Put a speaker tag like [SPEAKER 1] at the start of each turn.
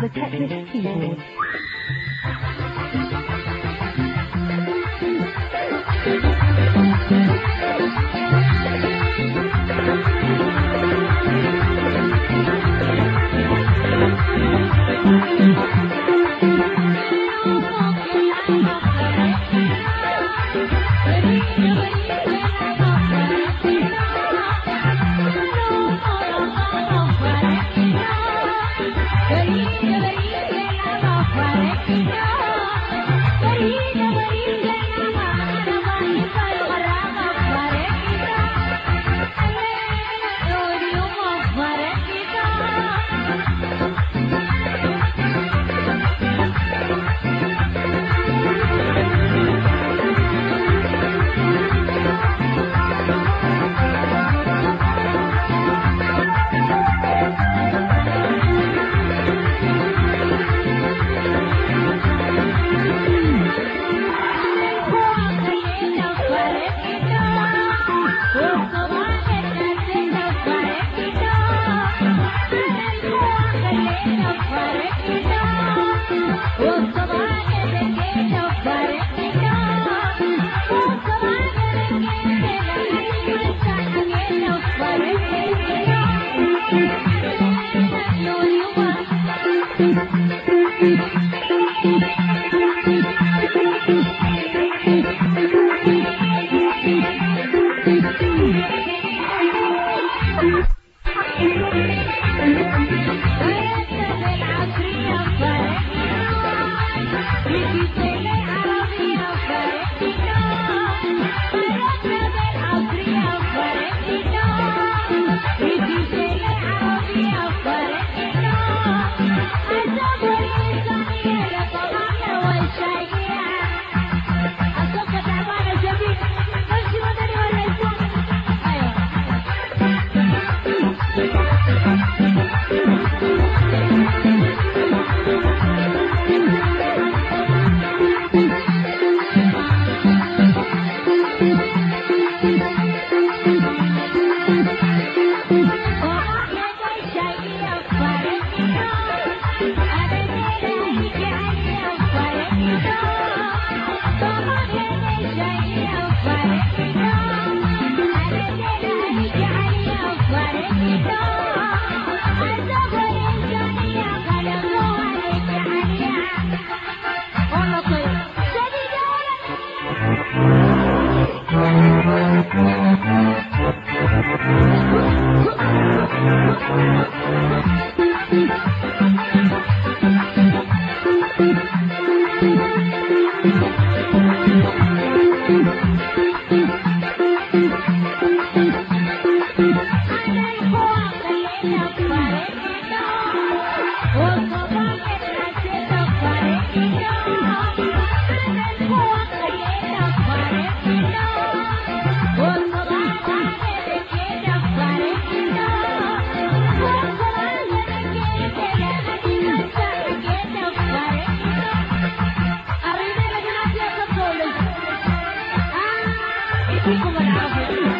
[SPEAKER 1] to the Tetris keyboard.
[SPEAKER 2] Thank you. जबरी जबरी 过来拿